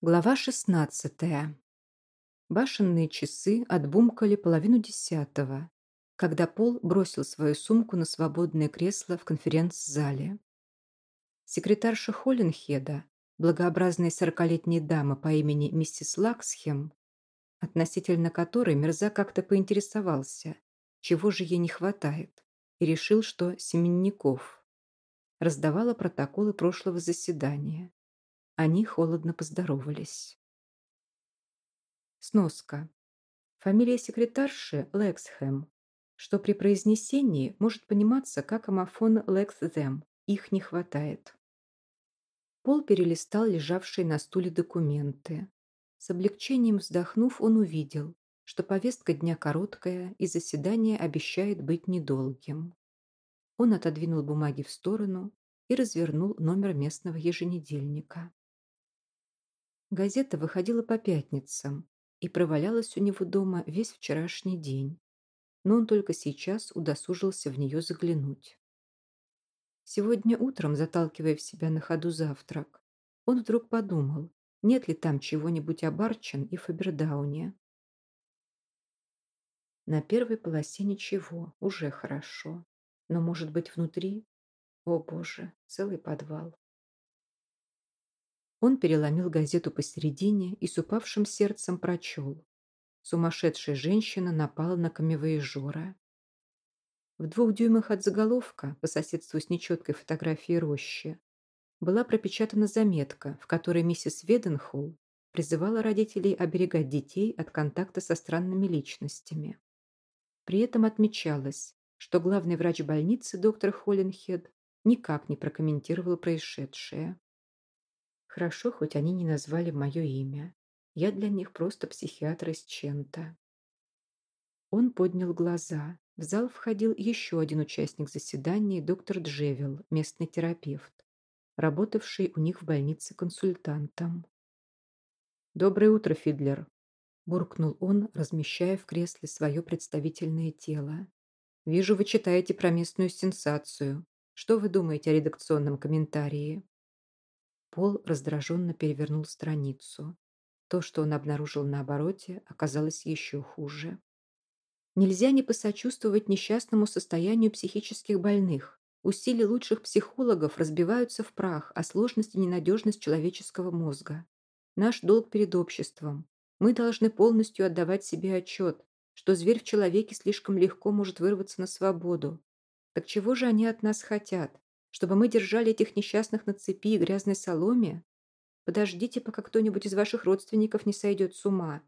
Глава 16. Башенные часы отбумкали половину десятого, когда Пол бросил свою сумку на свободное кресло в конференц-зале. Секретарша Холленхеда, благообразная сорокалетняя дама по имени миссис Лаксхем, относительно которой Мерза как-то поинтересовался, чего же ей не хватает, и решил, что семенников. Раздавала протоколы прошлого заседания. Они холодно поздоровались. Сноска. Фамилия секретарши Лексхэм, что при произнесении может пониматься как амофон Лексзем. Их не хватает. Пол перелистал лежавшие на стуле документы. С облегчением вздохнув, он увидел, что повестка дня короткая и заседание обещает быть недолгим. Он отодвинул бумаги в сторону и развернул номер местного еженедельника. Газета выходила по пятницам и провалялась у него дома весь вчерашний день, но он только сейчас удосужился в нее заглянуть. Сегодня утром, заталкивая в себя на ходу завтрак, он вдруг подумал, нет ли там чего-нибудь о Барчин и Фабердауне. На первой полосе ничего, уже хорошо. Но, может быть, внутри? О, Боже, целый подвал. Он переломил газету посередине и с упавшим сердцем прочел. Сумасшедшая женщина напала на камевоежора. В двух дюймах от заголовка, по соседству с нечеткой фотографией рощи, была пропечатана заметка, в которой миссис Веденхолл призывала родителей оберегать детей от контакта со странными личностями. При этом отмечалось, что главный врач больницы, доктор Холлинхед, никак не прокомментировал происшедшее. Хорошо, хоть они не назвали мое имя. Я для них просто психиатр из Чента. Он поднял глаза. В зал входил еще один участник заседания, доктор Джевил, местный терапевт, работавший у них в больнице консультантом. «Доброе утро, Фидлер», – буркнул он, размещая в кресле свое представительное тело. «Вижу, вы читаете про местную сенсацию. Что вы думаете о редакционном комментарии?» Пол раздраженно перевернул страницу. То, что он обнаружил на обороте, оказалось еще хуже. Нельзя не посочувствовать несчастному состоянию психических больных. Усилия лучших психологов разбиваются в прах о сложности и ненадежность человеческого мозга. Наш долг перед обществом. Мы должны полностью отдавать себе отчет, что зверь в человеке слишком легко может вырваться на свободу. Так чего же они от нас хотят? Чтобы мы держали этих несчастных на цепи и грязной соломе? Подождите, пока кто-нибудь из ваших родственников не сойдет с ума.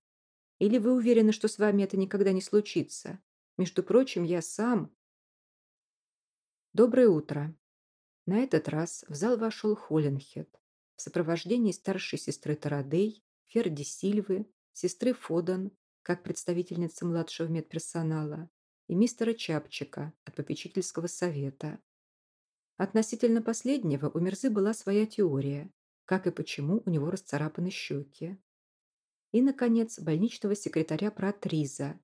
Или вы уверены, что с вами это никогда не случится? Между прочим, я сам... Доброе утро. На этот раз в зал вошел Холленхед в сопровождении старшей сестры Тарадей, Ферди Сильвы, сестры Фодан, как представительницы младшего медперсонала, и мистера Чапчика от попечительского совета. Относительно последнего у Мерзы была своя теория, как и почему у него расцарапаны щеки. И, наконец, больничного секретаря Пратриза,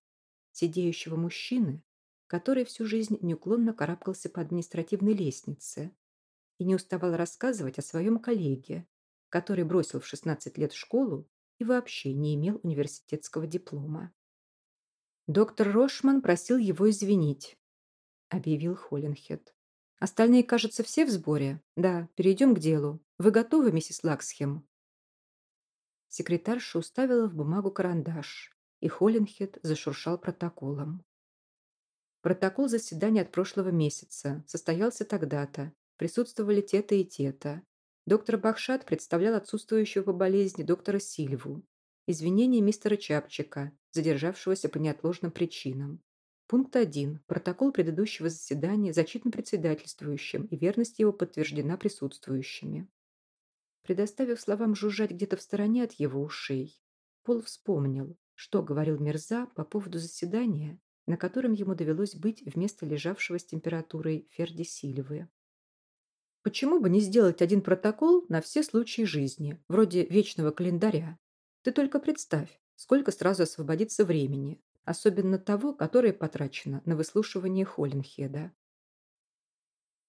сидеющего мужчины, который всю жизнь неуклонно карабкался по административной лестнице и не уставал рассказывать о своем коллеге, который бросил в 16 лет школу и вообще не имел университетского диплома. «Доктор Рошман просил его извинить», — объявил Холленхед. Остальные, кажется, все в сборе? Да, перейдем к делу. Вы готовы, миссис Лаксхем?» Секретарша уставила в бумагу карандаш, и Холленхед зашуршал протоколом. Протокол заседания от прошлого месяца. Состоялся тогда-то. Присутствовали те-то и те-то. Доктор Бахшат представлял отсутствующего по болезни доктора Сильву. Извинения мистера Чапчика, задержавшегося по неотложным причинам. Пункт 1. Протокол предыдущего заседания зачитан председательствующим, и верность его подтверждена присутствующими. Предоставив словам жужжать где-то в стороне от его ушей, Пол вспомнил, что говорил Мерза по поводу заседания, на котором ему довелось быть вместо лежавшего с температурой Ферди Сильвы. Почему бы не сделать один протокол на все случаи жизни, вроде вечного календаря? Ты только представь, сколько сразу освободится времени, особенно того, которое потрачено на выслушивание Холлинхеда.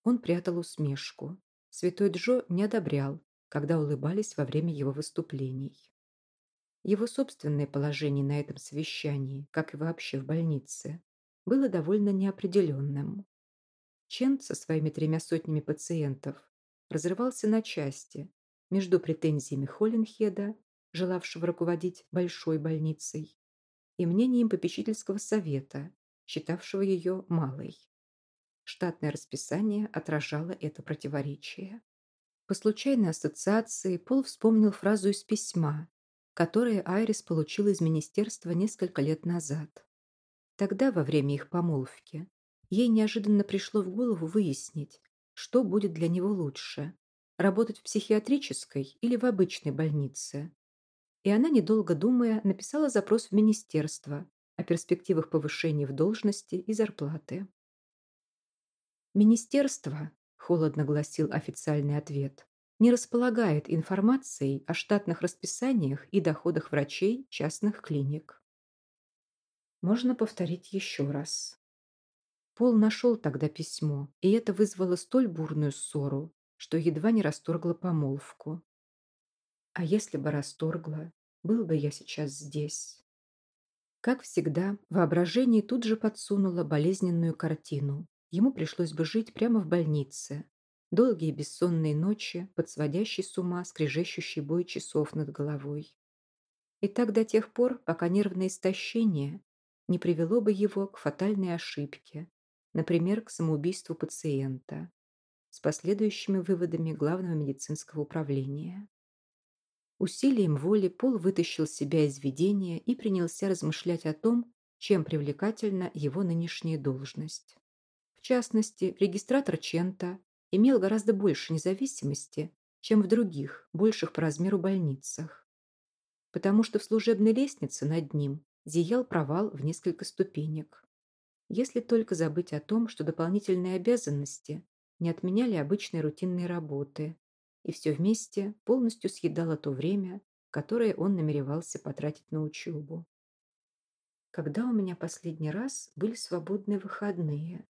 Он прятал усмешку. Святой Джо не одобрял, когда улыбались во время его выступлений. Его собственное положение на этом совещании, как и вообще в больнице, было довольно неопределенным. Чент со своими тремя сотнями пациентов разрывался на части между претензиями Холленхеда, желавшего руководить большой больницей, и мнением попечительского совета, считавшего ее малой. Штатное расписание отражало это противоречие. По случайной ассоциации Пол вспомнил фразу из письма, которое Айрис получила из министерства несколько лет назад. Тогда, во время их помолвки, ей неожиданно пришло в голову выяснить, что будет для него лучше – работать в психиатрической или в обычной больнице. И она, недолго думая, написала запрос в министерство о перспективах повышения в должности и зарплаты. «Министерство», – холодно гласил официальный ответ, не располагает информацией о штатных расписаниях и доходах врачей частных клиник. Можно повторить еще раз. Пол нашел тогда письмо, и это вызвало столь бурную ссору, что едва не расторгло помолвку. А если бы расторгла, был бы я сейчас здесь. Как всегда, воображение тут же подсунуло болезненную картину. Ему пришлось бы жить прямо в больнице. Долгие бессонные ночи, под сводящий с ума скрежещущий бой часов над головой. И так до тех пор, пока нервное истощение не привело бы его к фатальной ошибке, например, к самоубийству пациента, с последующими выводами главного медицинского управления. Усилием воли Пол вытащил себя из видения и принялся размышлять о том, чем привлекательна его нынешняя должность. В частности, регистратор Чента имел гораздо больше независимости, чем в других, больших по размеру больницах. Потому что в служебной лестнице над ним зиял провал в несколько ступенек. Если только забыть о том, что дополнительные обязанности не отменяли обычной рутинной работы, и все вместе полностью съедало то время, которое он намеревался потратить на учебу. Когда у меня последний раз были свободные выходные?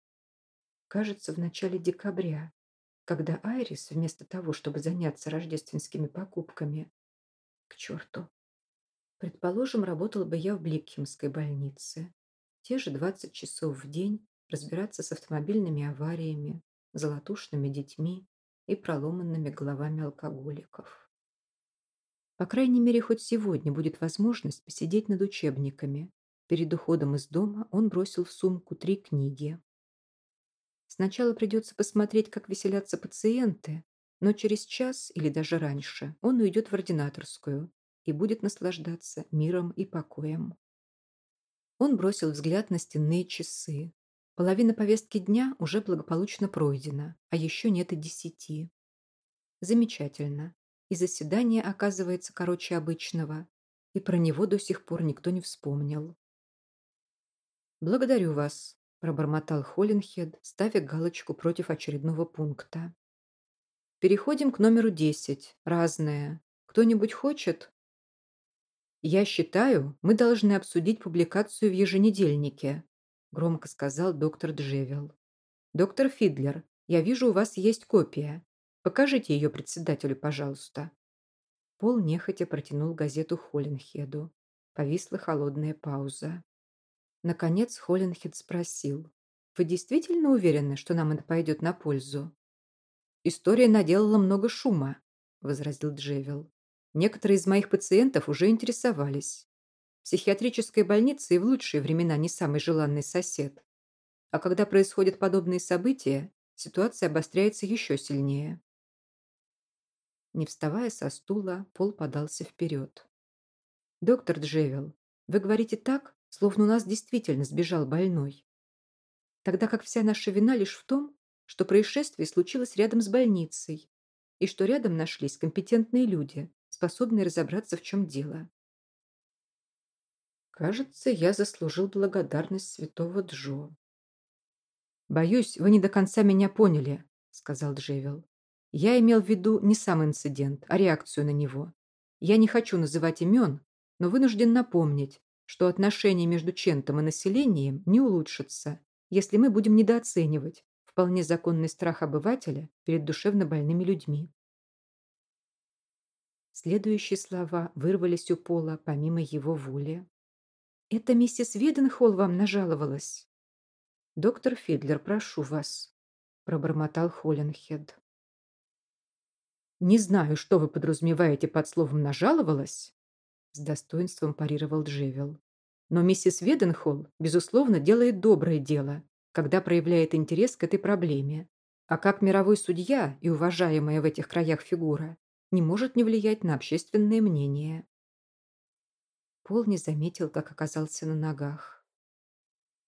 Кажется, в начале декабря, когда Айрис, вместо того, чтобы заняться рождественскими покупками, к черту, предположим, работала бы я в Бликхемской больнице, те же 20 часов в день разбираться с автомобильными авариями, золотушными детьми, и проломанными головами алкоголиков. По крайней мере, хоть сегодня будет возможность посидеть над учебниками. Перед уходом из дома он бросил в сумку три книги. Сначала придется посмотреть, как веселятся пациенты, но через час или даже раньше он уйдет в ординаторскую и будет наслаждаться миром и покоем. Он бросил взгляд на стенные часы. Половина повестки дня уже благополучно пройдена, а еще нет и десяти. Замечательно. И заседание оказывается короче обычного, и про него до сих пор никто не вспомнил. «Благодарю вас», – пробормотал Холлинхед, ставя галочку против очередного пункта. «Переходим к номеру десять. Разное. Кто-нибудь хочет?» «Я считаю, мы должны обсудить публикацию в еженедельнике», громко сказал доктор Джевел. «Доктор Фидлер, я вижу, у вас есть копия. Покажите ее председателю, пожалуйста». Пол нехотя протянул газету Холленхеду. Повисла холодная пауза. Наконец Холленхед спросил. «Вы действительно уверены, что нам это пойдет на пользу?» «История наделала много шума», — возразил Джевел. «Некоторые из моих пациентов уже интересовались. Психиатрическая больница и в лучшие времена не самый желанный сосед. А когда происходят подобные события, ситуация обостряется еще сильнее. Не вставая со стула, Пол подался вперед. «Доктор Джевел, вы говорите так, словно у нас действительно сбежал больной. Тогда как вся наша вина лишь в том, что происшествие случилось рядом с больницей и что рядом нашлись компетентные люди, способные разобраться, в чем дело. Кажется, я заслужил благодарность святого Джо. «Боюсь, вы не до конца меня поняли», — сказал Джевил. «Я имел в виду не сам инцидент, а реакцию на него. Я не хочу называть имен, но вынужден напомнить, что отношения между Чентом и населением не улучшатся, если мы будем недооценивать вполне законный страх обывателя перед душевно больными людьми. Следующие слова вырвались у Пола помимо его воли. «Это миссис Виденхолл вам нажаловалась?» «Доктор Фидлер, прошу вас», — пробормотал Холленхед. «Не знаю, что вы подразумеваете под словом «нажаловалась», — с достоинством парировал Джевел. «Но миссис Веденхолл, безусловно, делает доброе дело, когда проявляет интерес к этой проблеме. А как мировой судья и уважаемая в этих краях фигура, не может не влиять на общественное мнение». Пол не заметил, как оказался на ногах.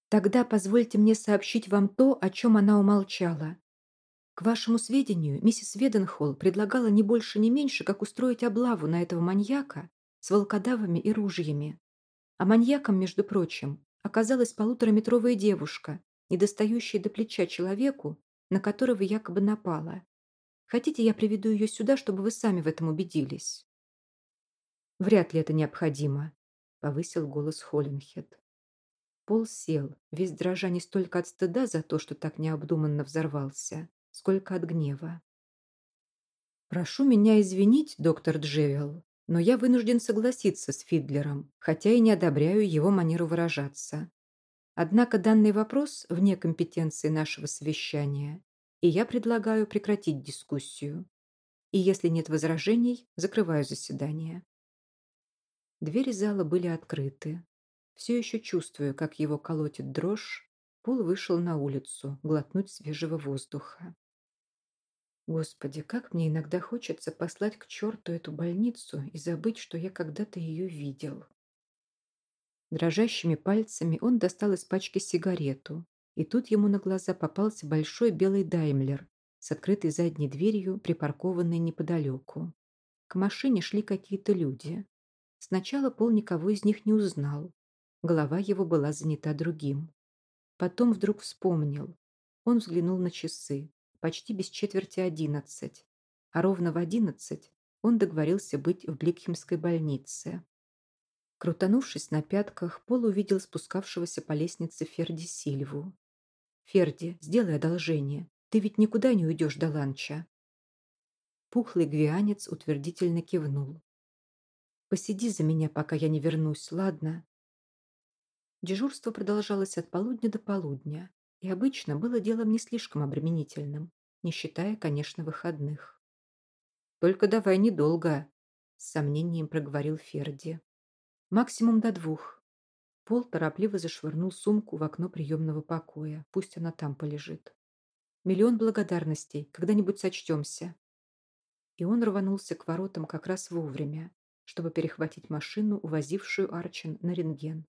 «Тогда позвольте мне сообщить вам то, о чем она умолчала. К вашему сведению, миссис Веденхолл предлагала не больше, не меньше, как устроить облаву на этого маньяка с волкодавами и ружьями. А маньяком, между прочим, оказалась полутораметровая девушка, недостающая до плеча человеку, на которого якобы напала. Хотите, я приведу ее сюда, чтобы вы сами в этом убедились?» «Вряд ли это необходимо», — повысил голос Холленхед. Пол сел, весь дрожа не столько от стыда за то, что так необдуманно взорвался, сколько от гнева. «Прошу меня извинить, доктор Джевел, но я вынужден согласиться с Фидлером, хотя и не одобряю его манеру выражаться. Однако данный вопрос вне компетенции нашего совещания, и я предлагаю прекратить дискуссию. И если нет возражений, закрываю заседание». Двери зала были открыты. Все еще чувствуя, как его колотит дрожь, Пол вышел на улицу глотнуть свежего воздуха. Господи, как мне иногда хочется послать к черту эту больницу и забыть, что я когда-то ее видел. Дрожащими пальцами он достал из пачки сигарету, и тут ему на глаза попался большой белый даймлер с открытой задней дверью, припаркованной неподалеку. К машине шли какие-то люди. Сначала Пол никого из них не узнал. Голова его была занята другим. Потом вдруг вспомнил. Он взглянул на часы почти без четверти одиннадцать, а ровно в одиннадцать он договорился быть в Бликхемской больнице. Крутанувшись на пятках, Пол увидел спускавшегося по лестнице Ферди Сильву. «Ферди, сделай одолжение. Ты ведь никуда не уйдешь до ланча». Пухлый гвианец утвердительно кивнул. «Посиди за меня, пока я не вернусь, ладно?» Дежурство продолжалось от полудня до полудня, и обычно было делом не слишком обременительным, не считая, конечно, выходных. «Только давай недолго», — с сомнением проговорил Ферди. «Максимум до двух». Пол торопливо зашвырнул сумку в окно приемного покоя. Пусть она там полежит. «Миллион благодарностей. Когда-нибудь сочтемся». И он рванулся к воротам как раз вовремя, чтобы перехватить машину, увозившую Арчин на рентген.